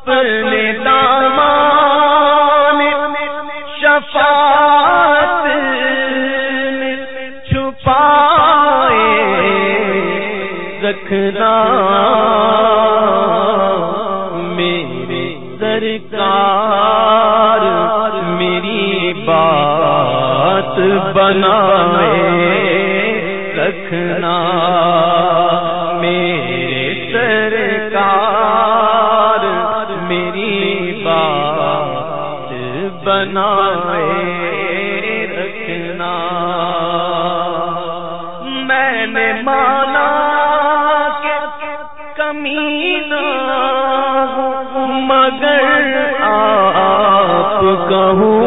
اپنے دامان شفاعت چھپائے رکھنا میرے سرکار میری بات بنائے رکھنا کہوں؟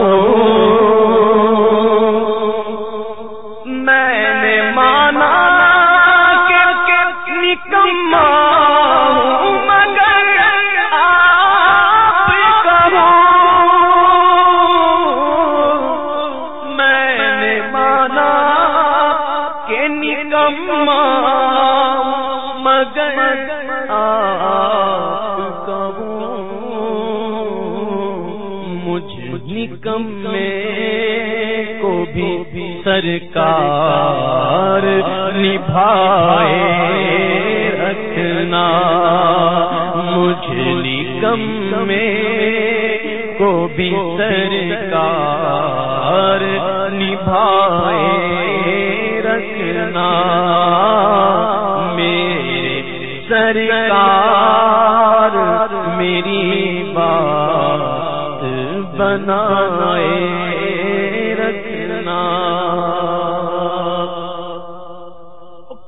میں نے مانا کہ کتنی میں نے مانا کہ نکما مگر بھی سرکار نبھائے رکھنا۔ مجھ نکم میں کو بھی سرکار نبھائے رکھنا۔ میرے سرکار میری بات بنائے۔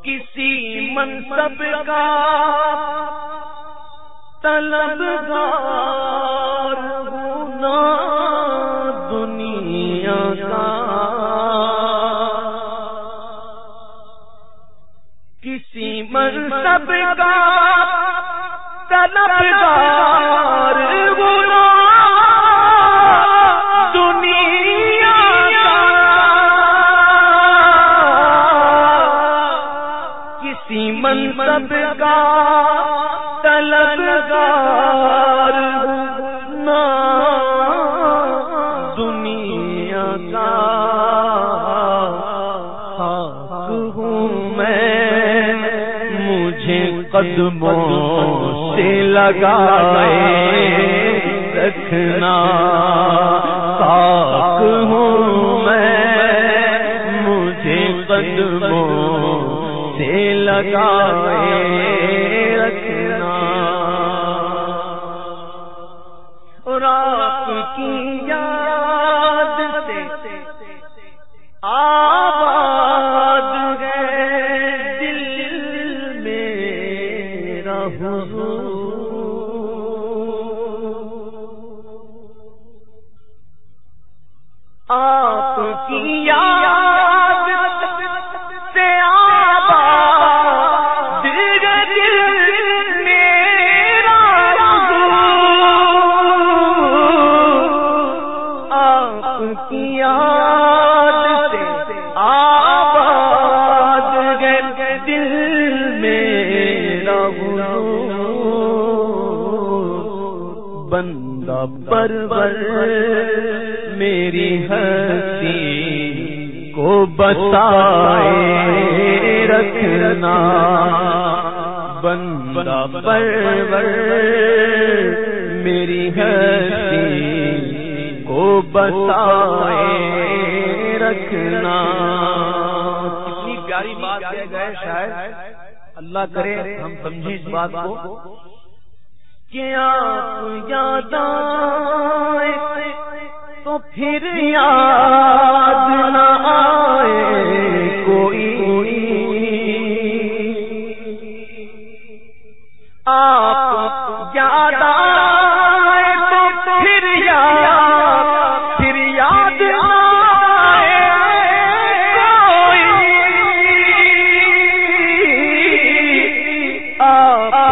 کسی منصب کا طلب گار ہونا دنیا کا۔ کسی منصب کا طلب منصب کا طلبگار نا دنیا کا حق ہوں میں۔ مجھے قدموں سے لگائے رکھنا پاک ہوں میں۔ مجھے قدموں سے لگائے رکھنا۔ اور آپ کی یاد سے آباد گئے دل میں رہو آپ کی یاد کیا آباد گئے دل میرا بندہ پرور میری ہنسی کو بتائے رکھنا۔ بندہ پرور میری ہنسی بتائے رکھنا۔ کتنی پیاری بات کہہ گئے شاید۔ اللہ کرے ہم سمجھیں اس بات کو۔ کیا یاد تو پھر یاد نہ آئے کوئی۔ آپ یاد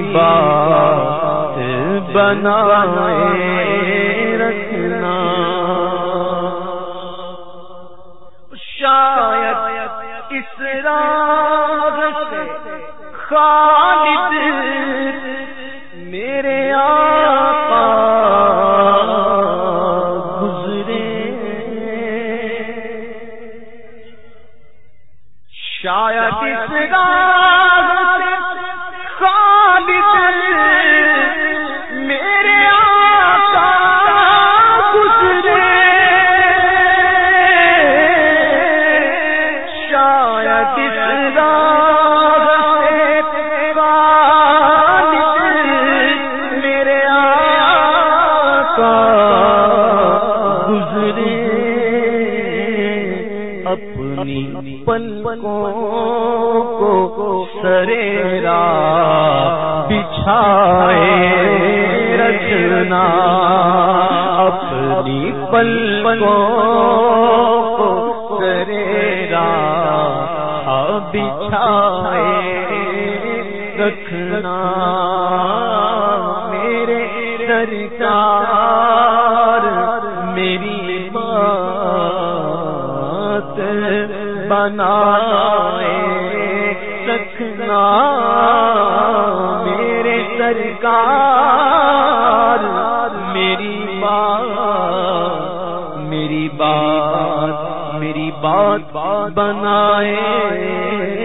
بات بنائے رکھنا۔ شاید اس راگ سے خالد میرے آقا گزرے۔ شاید اس راگ اپنی پلکوں کو سریرا بچھائے رکھنا اپنی پلکوں بچھائے رکھنا میرے سرکار میری بات بنائے رکھنا میرے سرکار میری بات میری بات بنائے۔